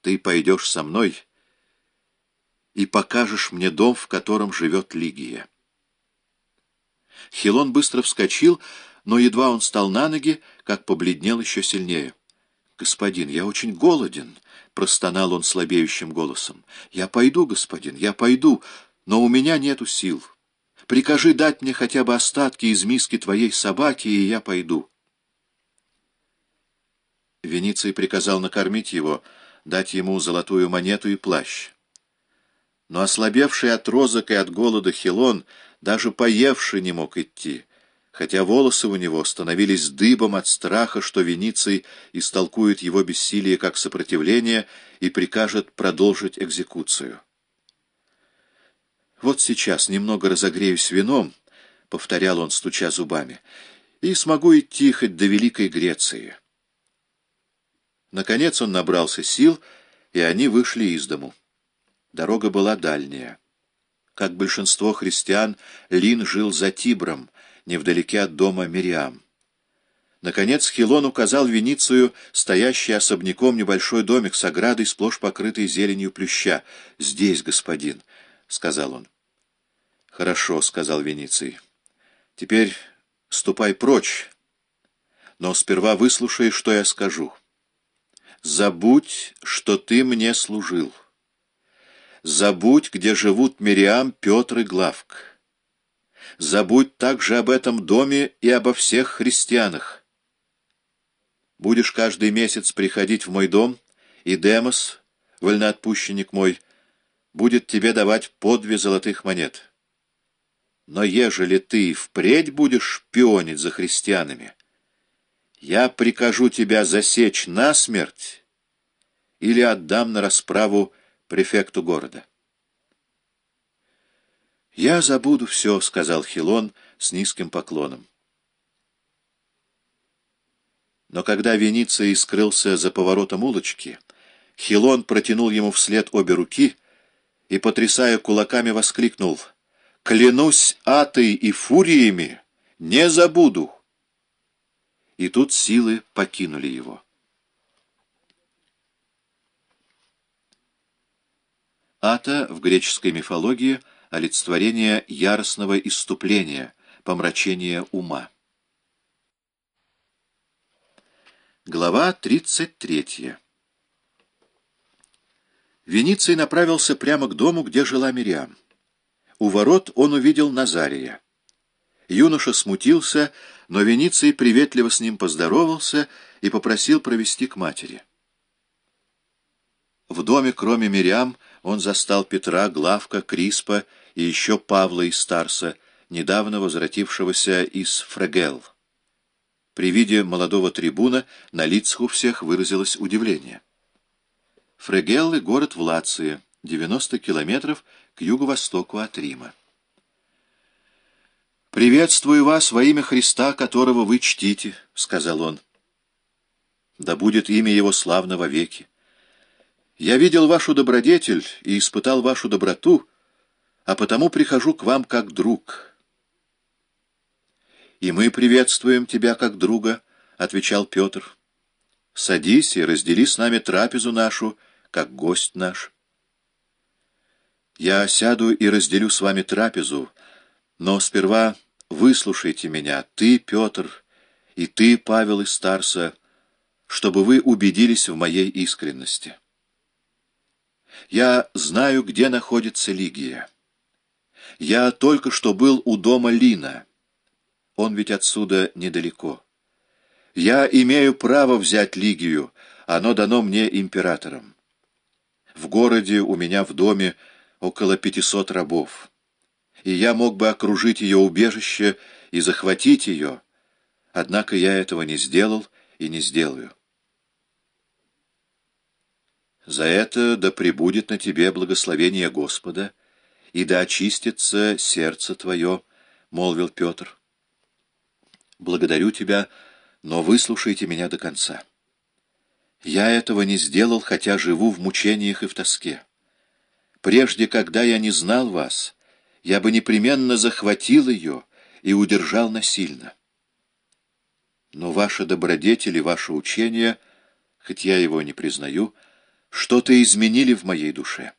ты пойдешь со мной и покажешь мне дом, в котором живет Лигия. Хилон быстро вскочил, но едва он стал на ноги, как побледнел еще сильнее. «Господин, я очень голоден», — простонал он слабеющим голосом. «Я пойду, господин, я пойду, но у меня нету сил. Прикажи дать мне хотя бы остатки из миски твоей собаки, и я пойду». Вениций приказал накормить его, дать ему золотую монету и плащ. Но ослабевший от розок и от голода Хилон, даже поевший, не мог идти, хотя волосы у него становились дыбом от страха, что Вениций истолкует его бессилие как сопротивление и прикажет продолжить экзекуцию. «Вот сейчас немного разогреюсь вином», — повторял он, стуча зубами, — «и смогу идти хоть до Великой Греции». Наконец он набрался сил, и они вышли из дому. Дорога была дальняя. Как большинство христиан, Лин жил за Тибром, невдалеке от дома Мириам. Наконец Хилон указал Веницию стоящий особняком небольшой домик с оградой, сплошь покрытой зеленью плюща. «Здесь, господин», — сказал он. «Хорошо», — сказал Вениций. «Теперь ступай прочь, но сперва выслушай, что я скажу». Забудь, что ты мне служил. Забудь, где живут Мириам, Петр и Главк. Забудь также об этом доме и обо всех христианах. Будешь каждый месяц приходить в мой дом, и Демос, вольноотпущенник мой, будет тебе давать по две золотых монет. Но ежели ты впредь будешь шпионить за христианами, я прикажу тебя засечь насмерть или отдам на расправу префекту города. «Я забуду все», — сказал Хилон с низким поклоном. Но когда Вениций скрылся за поворотом улочки, Хилон протянул ему вслед обе руки и, потрясая кулаками, воскликнул «Клянусь атой и фуриями, не забуду!» И тут силы покинули его. Ата в греческой мифологии — олицетворение яростного иступления, помрачения ума. Глава 33. Вениций направился прямо к дому, где жила Мириам. У ворот он увидел Назария. Юноша смутился, но Вениций приветливо с ним поздоровался и попросил провести к матери. В доме, кроме Мириам, он застал Петра, Главка, Криспа и еще Павла из Старса, недавно возвратившегося из Фрегел. При виде молодого трибуна на лицах у всех выразилось удивление. Фрегеллы — город в Лации, 90 километров к юго-востоку от Рима. «Приветствую вас во имя Христа, которого вы чтите», — сказал он. «Да будет имя его славно веки. Я видел вашу добродетель и испытал вашу доброту, а потому прихожу к вам как друг». «И мы приветствуем тебя как друга», — отвечал Петр. «Садись и раздели с нами трапезу нашу, как гость наш». «Я сяду и разделю с вами трапезу», но сперва выслушайте меня, ты, Петр, и ты, Павел из Старса, чтобы вы убедились в моей искренности. Я знаю, где находится Лигия. Я только что был у дома Лина. Он ведь отсюда недалеко. Я имею право взять Лигию, оно дано мне императором. В городе у меня в доме около пятисот рабов и я мог бы окружить ее убежище и захватить ее, однако я этого не сделал и не сделаю. За это да пребудет на тебе благословение Господа, и да очистится сердце твое, — молвил Петр. Благодарю тебя, но выслушайте меня до конца. Я этого не сделал, хотя живу в мучениях и в тоске. Прежде, когда я не знал вас, — я бы непременно захватил ее и удержал насильно. Но ваша добродетель и ваше учение, хоть я его не признаю, что-то изменили в моей душе.